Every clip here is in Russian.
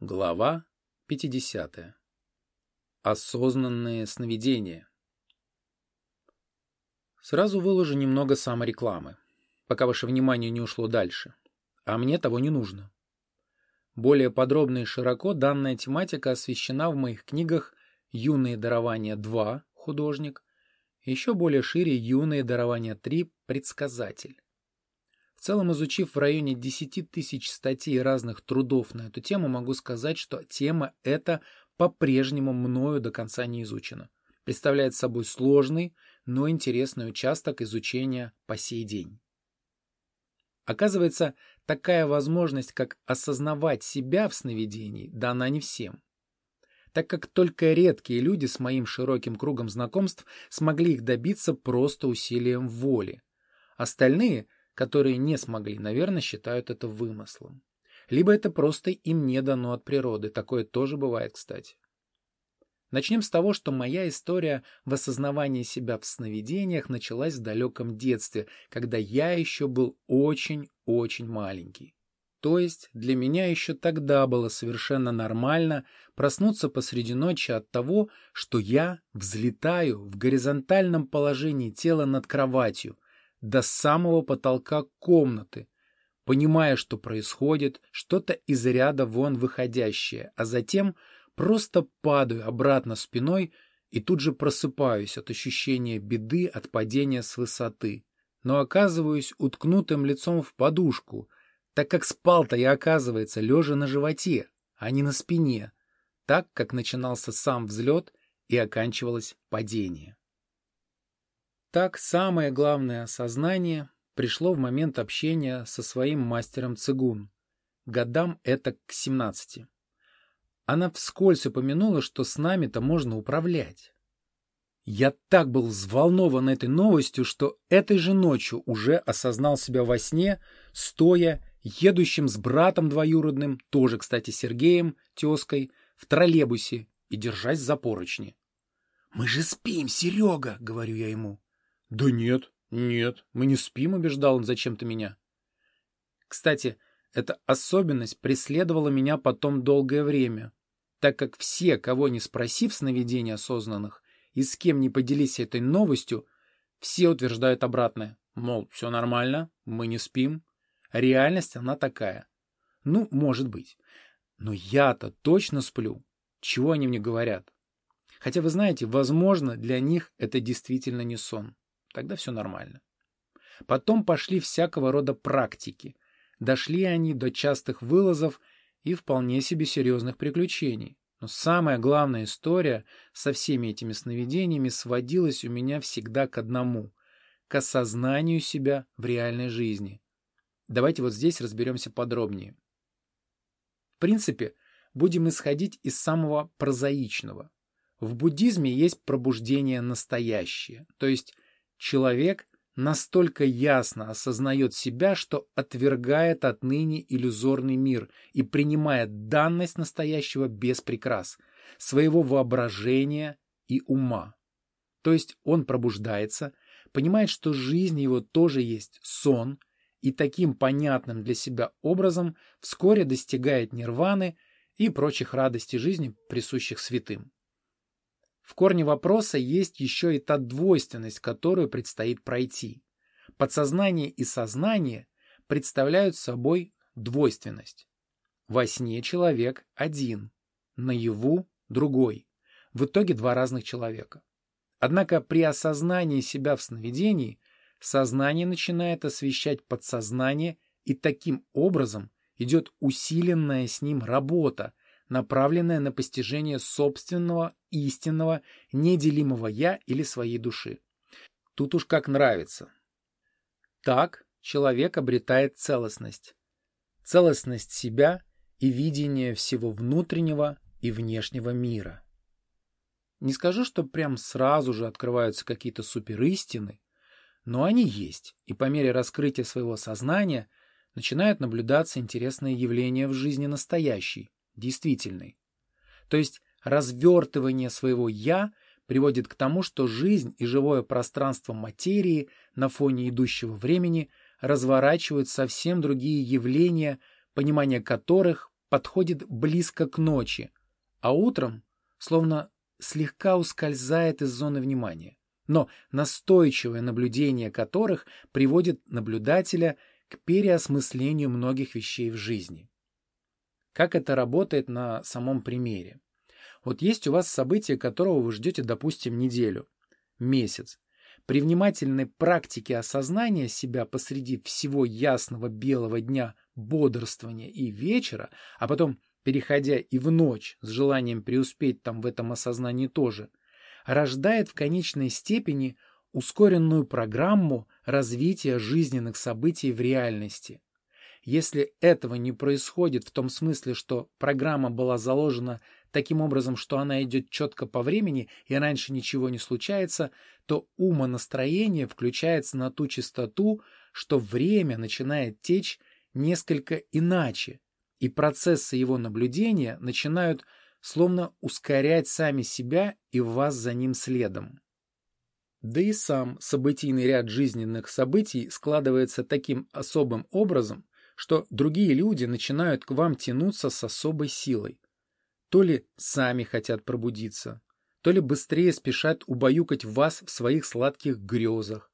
Глава 50. Осознанные сновидения. Сразу выложу немного саморекламы, пока ваше внимание не ушло дальше. А мне того не нужно. Более подробно и широко данная тематика освещена в моих книгах «Юные дарования 2. Художник», еще более шире «Юные дарования 3. Предсказатель». В целом, изучив в районе 10 тысяч статей разных трудов на эту тему, могу сказать, что тема эта по-прежнему мною до конца не изучена. Представляет собой сложный, но интересный участок изучения по сей день. Оказывается, такая возможность, как осознавать себя в сновидении, дана не всем. Так как только редкие люди с моим широким кругом знакомств смогли их добиться просто усилием воли. Остальные – которые не смогли, наверное, считают это вымыслом. Либо это просто им не дано от природы. Такое тоже бывает, кстати. Начнем с того, что моя история в осознавании себя в сновидениях началась в далеком детстве, когда я еще был очень-очень маленький. То есть для меня еще тогда было совершенно нормально проснуться посреди ночи от того, что я взлетаю в горизонтальном положении тела над кроватью, до самого потолка комнаты, понимая, что происходит, что-то из ряда вон выходящее, а затем просто падаю обратно спиной и тут же просыпаюсь от ощущения беды от падения с высоты, но оказываюсь уткнутым лицом в подушку, так как спал-то я, оказывается, лежа на животе, а не на спине, так как начинался сам взлет и оканчивалось падение. Так самое главное осознание пришло в момент общения со своим мастером цигун, годам это к 17. Она вскользь упомянула, что с нами-то можно управлять. Я так был взволнован этой новостью, что этой же ночью уже осознал себя во сне, стоя, едущим с братом двоюродным, тоже, кстати, Сергеем, тезкой, в троллейбусе и держась за поручни. «Мы же спим, Серега!» — говорю я ему. «Да нет, нет, мы не спим», — убеждал он зачем-то меня. Кстати, эта особенность преследовала меня потом долгое время, так как все, кого не спросив сновидений осознанных и с кем не поделись этой новостью, все утверждают обратное, мол, все нормально, мы не спим. Реальность она такая. Ну, может быть. Но я-то точно сплю. Чего они мне говорят? Хотя, вы знаете, возможно, для них это действительно не сон. Тогда все нормально. Потом пошли всякого рода практики. Дошли они до частых вылазов и вполне себе серьезных приключений. Но самая главная история со всеми этими сновидениями сводилась у меня всегда к одному — к осознанию себя в реальной жизни. Давайте вот здесь разберемся подробнее. В принципе, будем исходить из самого прозаичного. В буддизме есть пробуждение настоящее, то есть – Человек настолько ясно осознает себя, что отвергает отныне иллюзорный мир и принимает данность настоящего без прикрас, своего воображения и ума. То есть он пробуждается, понимает, что жизнь его тоже есть сон, и таким понятным для себя образом вскоре достигает нирваны и прочих радостей жизни, присущих святым. В корне вопроса есть еще и та двойственность, которую предстоит пройти. Подсознание и сознание представляют собой двойственность. Во сне человек один, наяву другой. В итоге два разных человека. Однако при осознании себя в сновидении сознание начинает освещать подсознание, и таким образом идет усиленная с ним работа, направленная на постижение собственного, истинного, неделимого «я» или своей души. Тут уж как нравится. Так человек обретает целостность. Целостность себя и видение всего внутреннего и внешнего мира. Не скажу, что прям сразу же открываются какие-то суперистины, но они есть, и по мере раскрытия своего сознания начинают наблюдаться интересные явления в жизни настоящей, действительной. То есть развертывание своего «я» приводит к тому, что жизнь и живое пространство материи на фоне идущего времени разворачивают совсем другие явления, понимание которых подходит близко к ночи, а утром словно слегка ускользает из зоны внимания, но настойчивое наблюдение которых приводит наблюдателя к переосмыслению многих вещей в жизни. Как это работает на самом примере? Вот есть у вас событие, которого вы ждете, допустим, неделю, месяц. При внимательной практике осознания себя посреди всего ясного белого дня бодрствования и вечера, а потом переходя и в ночь с желанием преуспеть там в этом осознании тоже, рождает в конечной степени ускоренную программу развития жизненных событий в реальности. Если этого не происходит в том смысле, что программа была заложена таким образом, что она идет четко по времени и раньше ничего не случается, то умонастроение включается на ту частоту, что время начинает течь несколько иначе, и процессы его наблюдения начинают словно ускорять сами себя и вас за ним следом. Да и сам событийный ряд жизненных событий складывается таким особым образом, что другие люди начинают к вам тянуться с особой силой. То ли сами хотят пробудиться, то ли быстрее спешат убаюкать вас в своих сладких грезах.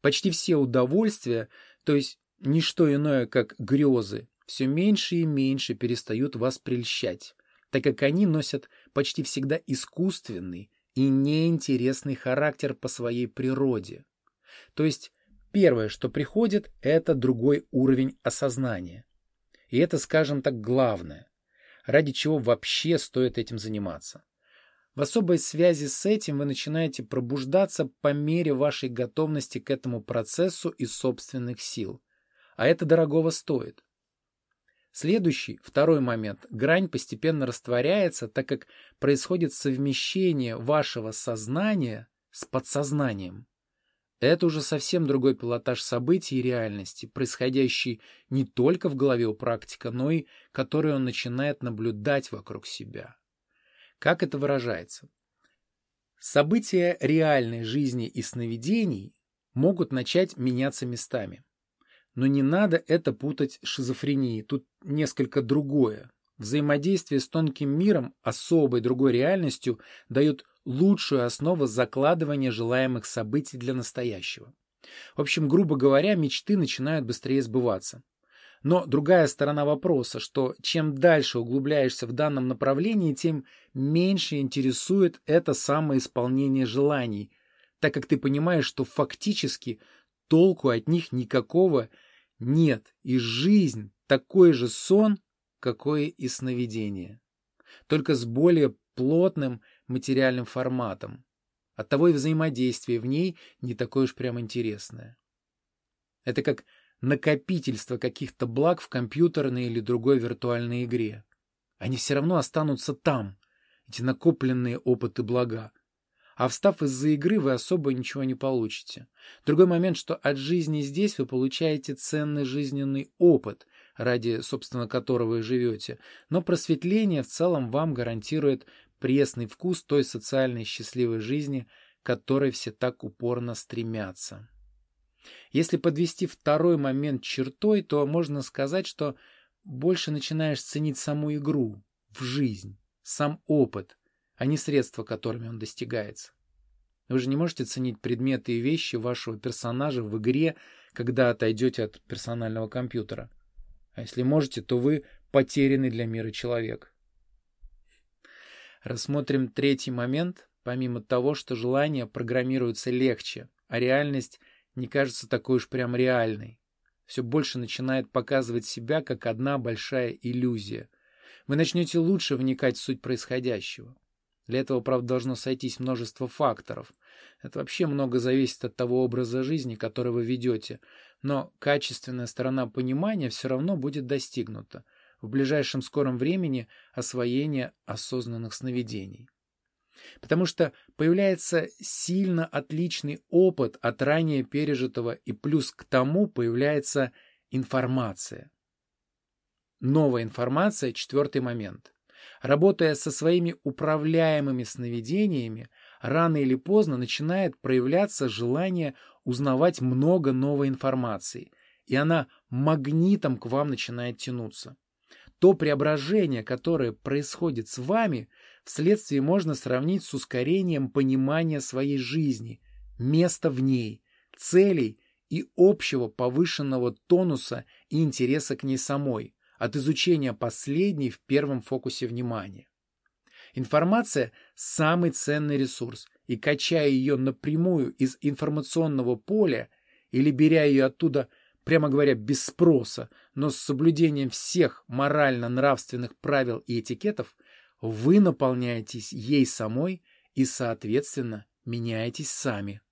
Почти все удовольствия, то есть не что иное, как грезы, все меньше и меньше перестают вас прельщать, так как они носят почти всегда искусственный и неинтересный характер по своей природе. То есть первое, что приходит, это другой уровень осознания. И это, скажем так, главное, ради чего вообще стоит этим заниматься. В особой связи с этим вы начинаете пробуждаться по мере вашей готовности к этому процессу из собственных сил. А это дорогого стоит. Следующий, второй момент. Грань постепенно растворяется, так как происходит совмещение вашего сознания с подсознанием. Это уже совсем другой пилотаж событий и реальности, происходящий не только в голове у практика, но и который он начинает наблюдать вокруг себя. Как это выражается? События реальной жизни и сновидений могут начать меняться местами. Но не надо это путать с шизофренией. Тут несколько другое. Взаимодействие с тонким миром, особой другой реальностью, дает лучшую основу закладывания желаемых событий для настоящего. В общем, грубо говоря, мечты начинают быстрее сбываться. Но другая сторона вопроса, что чем дальше углубляешься в данном направлении, тем меньше интересует это самое исполнение желаний, так как ты понимаешь, что фактически толку от них никакого нет, и жизнь такой же сон, какое и сновидение. Только с более плотным материальным форматом. Оттого и взаимодействие в ней не такое уж прям интересное. Это как накопительство каких-то благ в компьютерной или другой виртуальной игре. Они все равно останутся там, эти накопленные опыты блага, а встав из-за игры, вы особо ничего не получите. Другой момент, что от жизни здесь вы получаете ценный жизненный опыт, ради, собственно, которого и живете, но просветление в целом вам гарантирует пресный вкус той социальной счастливой жизни, к которой все так упорно стремятся. Если подвести второй момент чертой, то можно сказать, что больше начинаешь ценить саму игру, в жизнь, сам опыт – а не средства, которыми он достигается. Вы же не можете ценить предметы и вещи вашего персонажа в игре, когда отойдете от персонального компьютера. А если можете, то вы потерянный для мира человек. Рассмотрим третий момент. Помимо того, что желания программируются легче, а реальность не кажется такой уж прям реальной. Все больше начинает показывать себя как одна большая иллюзия. Вы начнете лучше вникать в суть происходящего. Для этого, правда, должно сойтись множество факторов. Это вообще много зависит от того образа жизни, который вы ведете. Но качественная сторона понимания все равно будет достигнута в ближайшем скором времени освоения осознанных сновидений. Потому что появляется сильно отличный опыт от ранее пережитого, и плюс к тому появляется информация. Новая информация – четвертый момент. Работая со своими управляемыми сновидениями, рано или поздно начинает проявляться желание узнавать много новой информации, и она магнитом к вам начинает тянуться. То преображение, которое происходит с вами, вследствие можно сравнить с ускорением понимания своей жизни, места в ней, целей и общего повышенного тонуса и интереса к ней самой, от изучения последней в первом фокусе внимания. Информация – самый ценный ресурс, и качая ее напрямую из информационного поля или беря ее оттуда, прямо говоря, без спроса, но с соблюдением всех морально-нравственных правил и этикетов, вы наполняетесь ей самой и, соответственно, меняетесь сами.